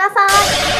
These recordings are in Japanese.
ださい。「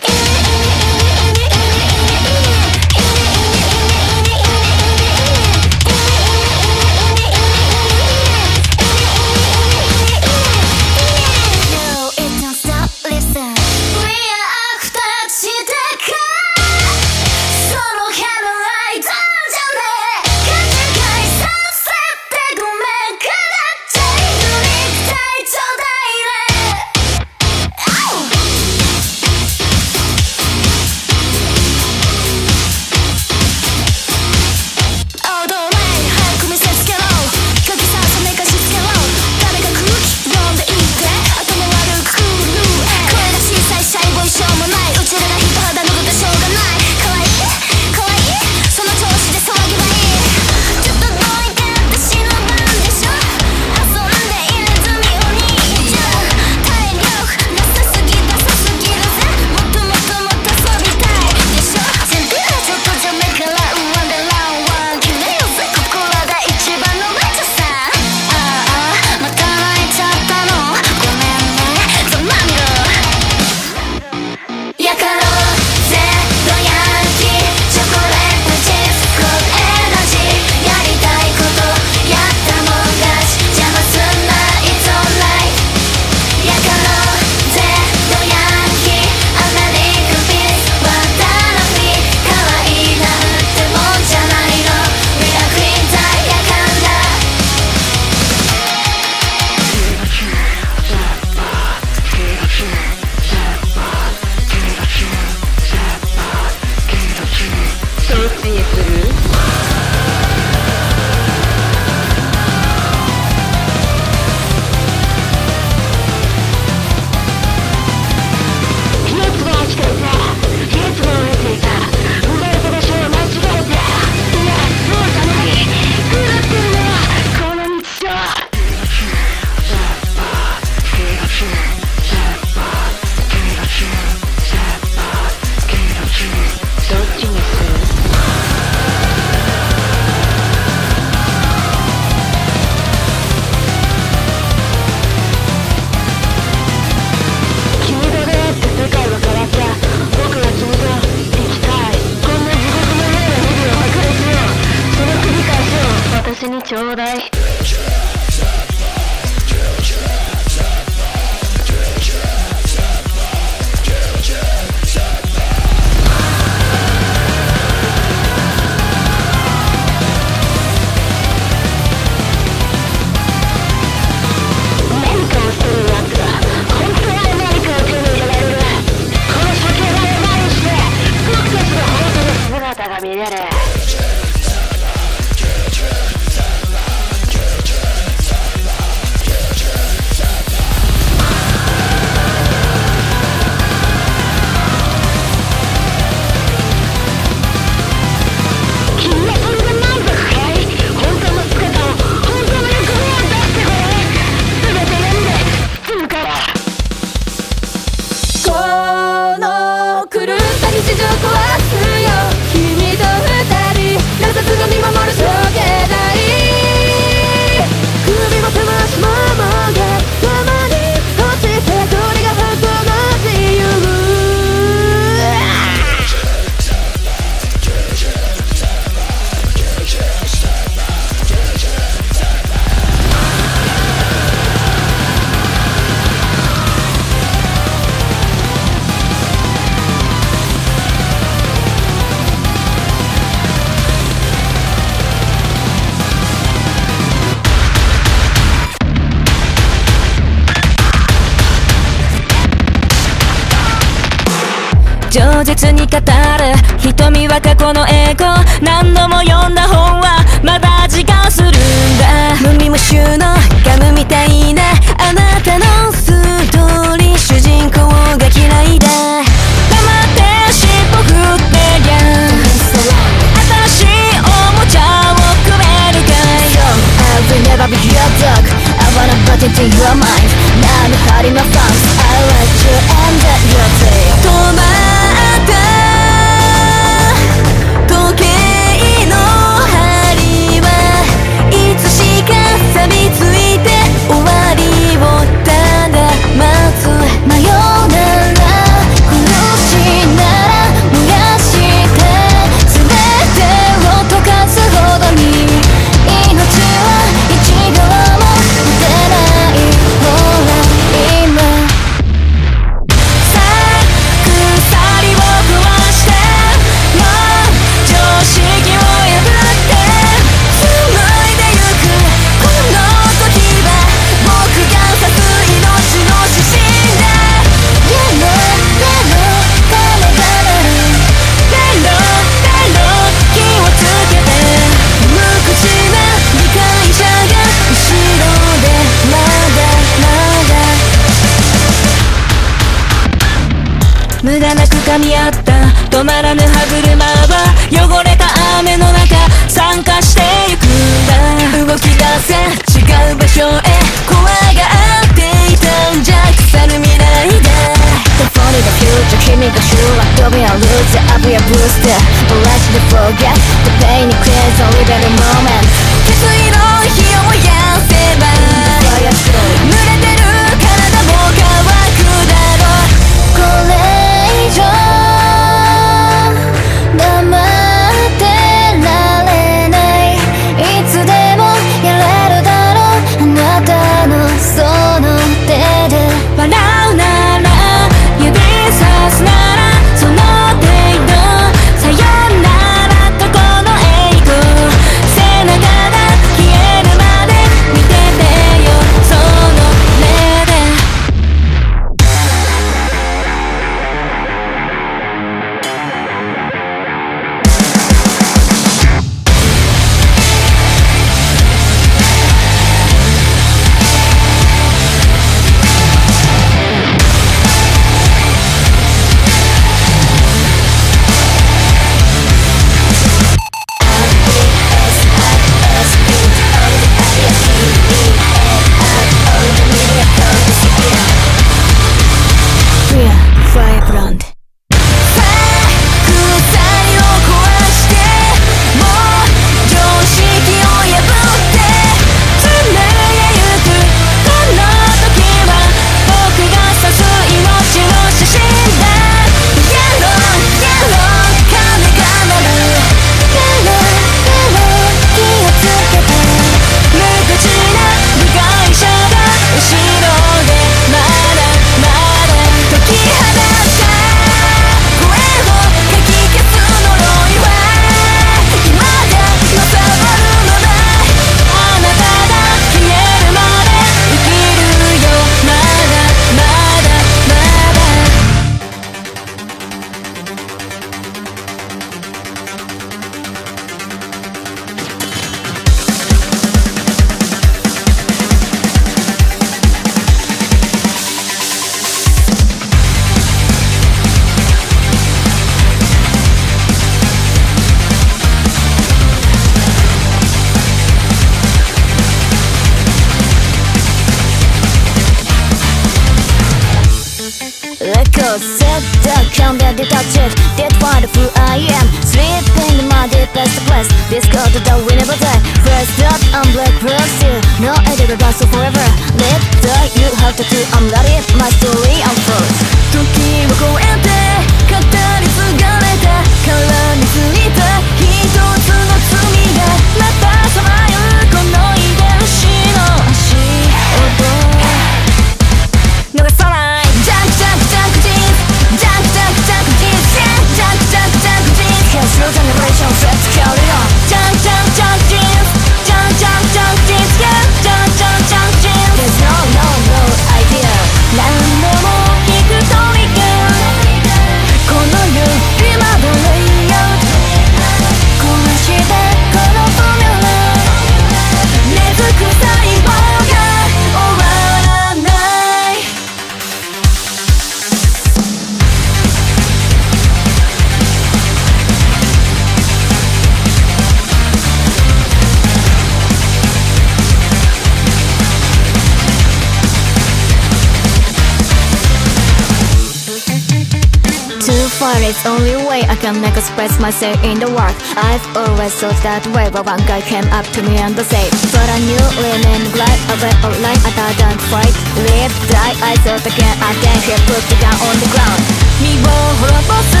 It's only way I can make express myself in the world. I've always thought that way But one guy came up to me and said But I knew women right away of life I didn't fight Live, die, I thought again Again he put the gun on the ground. 身を滅ぼす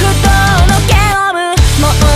不動のゲーム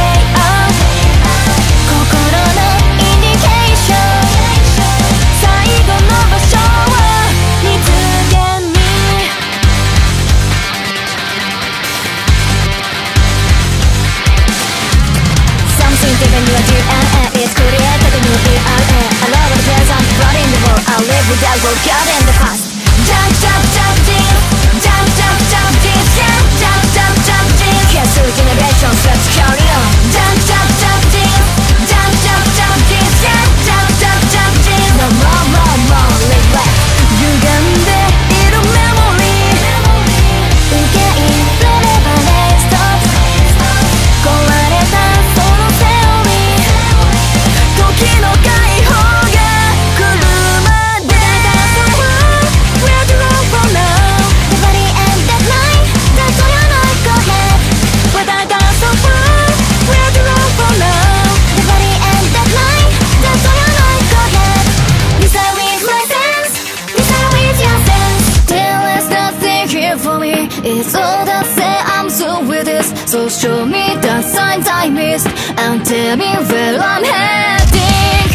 We'll get in the past. Jump, jump, jump, jump, Jump, jump, jump, jump, Jump, jump, jump, jump, jeans Cancel innovations, let's jump, jump, Show me the signs I missed And tell me where I'm heading.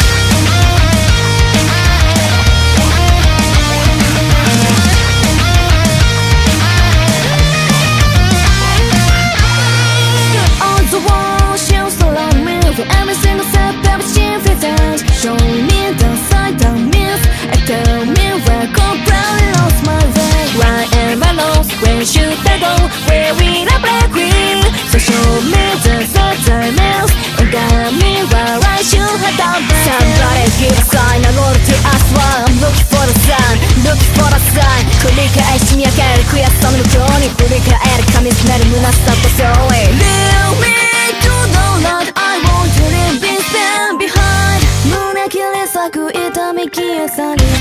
On the wall, she was around me For every single step, every single distance Show me the signs I missed And tell me where I completely lost my way Why am I lost Where when you Look for a sign 繰り返し見上げる悔しさの向こうに振り返る神すなる虚しさと勝利 Leave me to the light I want to leave this stand behind 胸切れ裂く痛み消え去り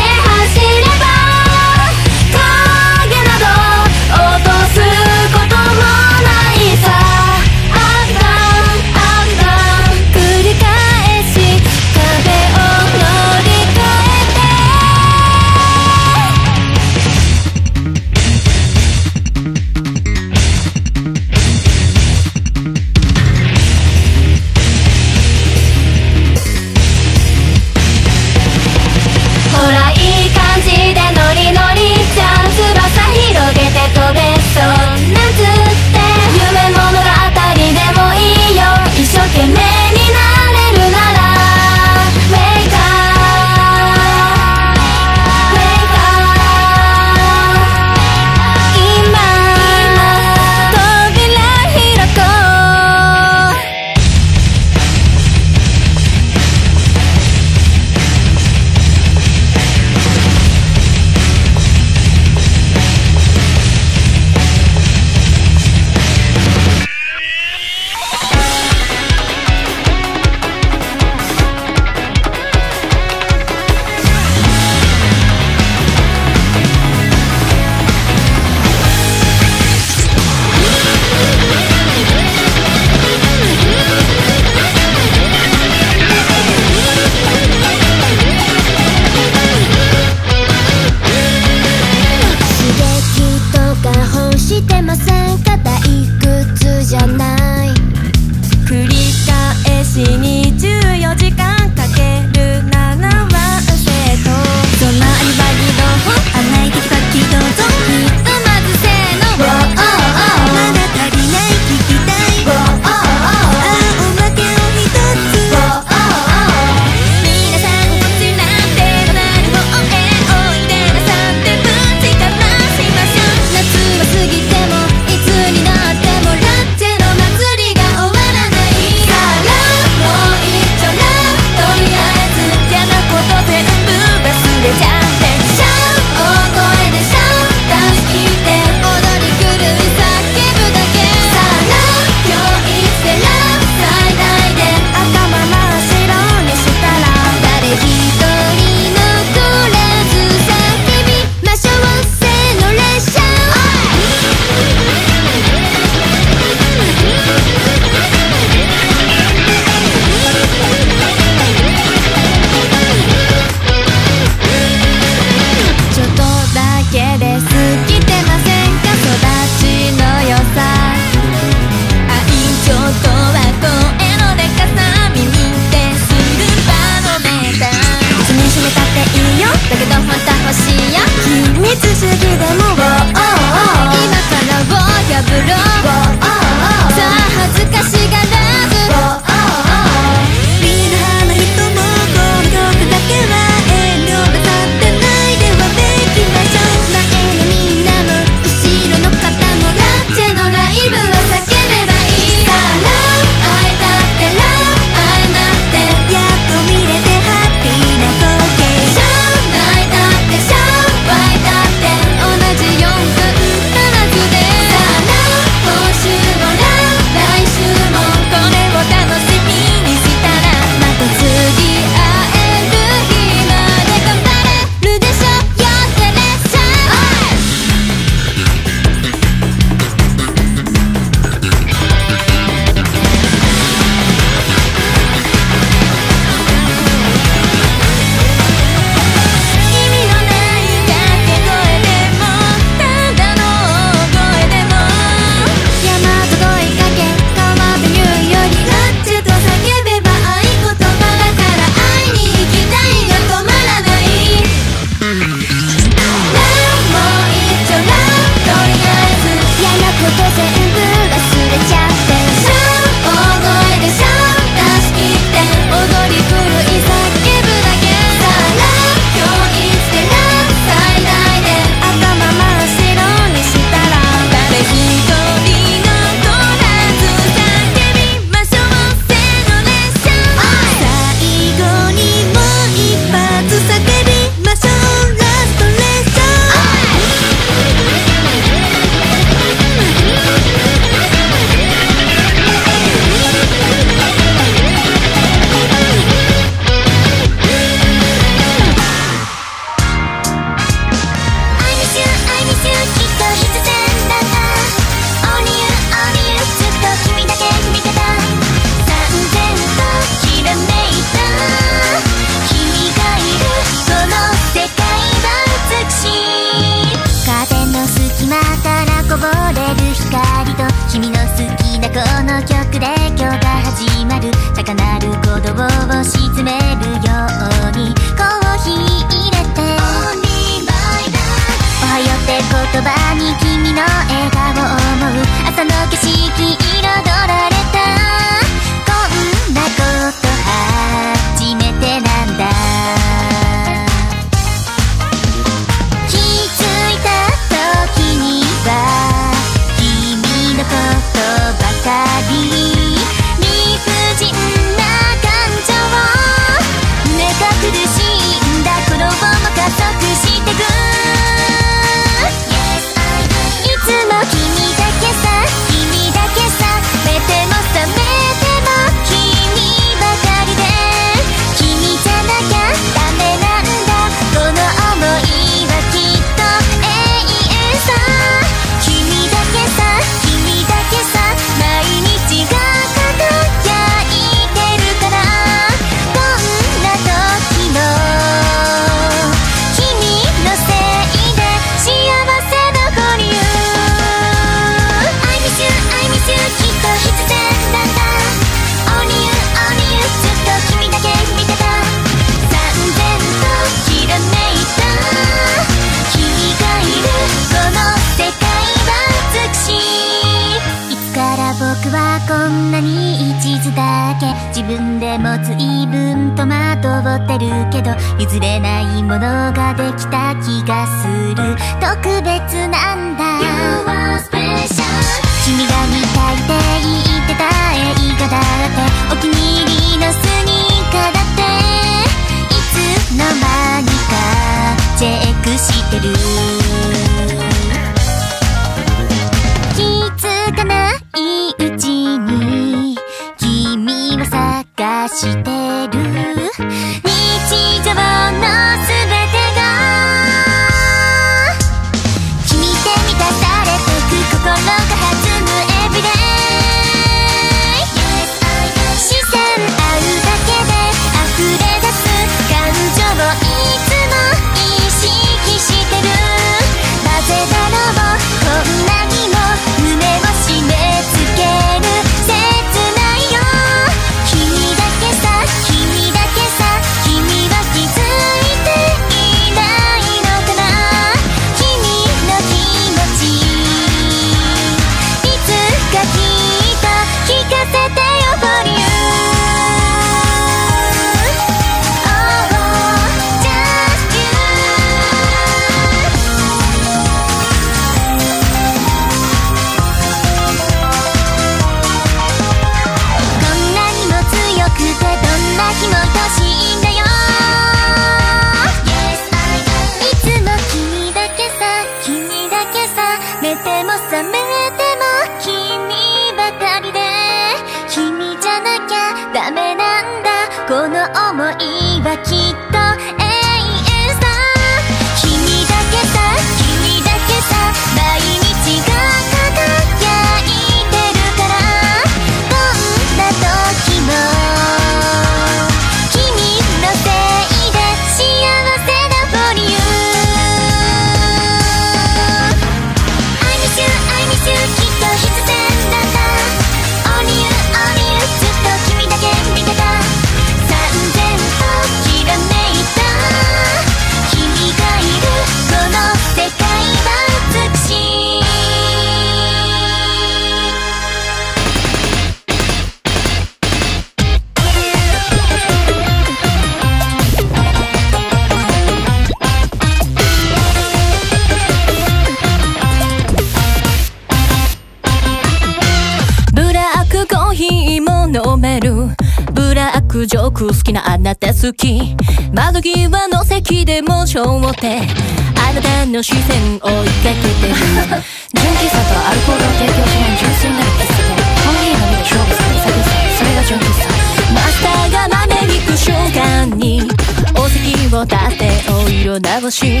の視線を追いかけてる純喫茶とアルコールを提供しない純粋なる。喫茶店コーヒーのみで勝負する探すそれが純喫茶マスターがまめにく瞬間に宝石を立てお色直し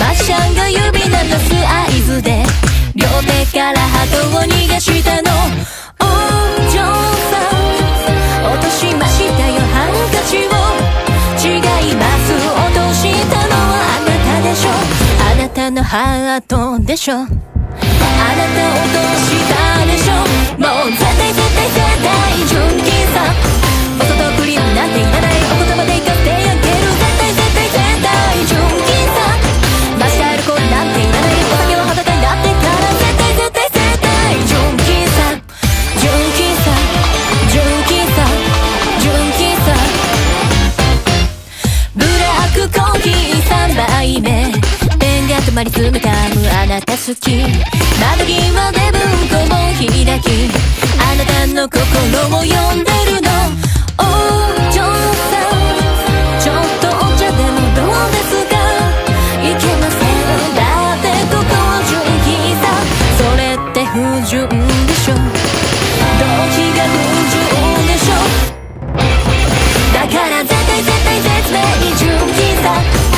マジシャンが指鳴らす合図で。両手からハトを逃がしたの。のハートでしょ。あなたをどうしたでしょ。もう絶対絶対絶対純金さ。遅とクリアムなんていらない。お言葉でいかって。くまりつめたむあなた好き窓際で文庫も開きあなたの心を読んでる。のお嬢さんちょっとお茶でもどうですかいけませんだってここ純喫茶それって不純でしょ動機が不純でしょだから絶対絶対絶命に純喫茶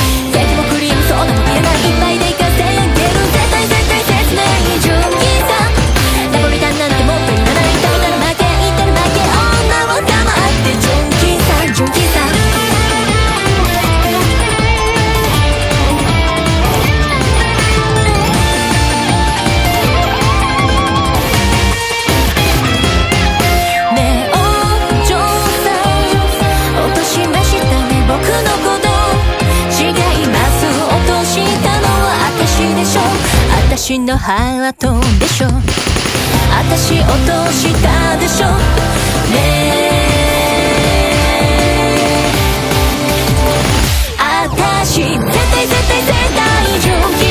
のハートでしょ。あたし落としたでしょ。ねえ。私絶対絶対絶対上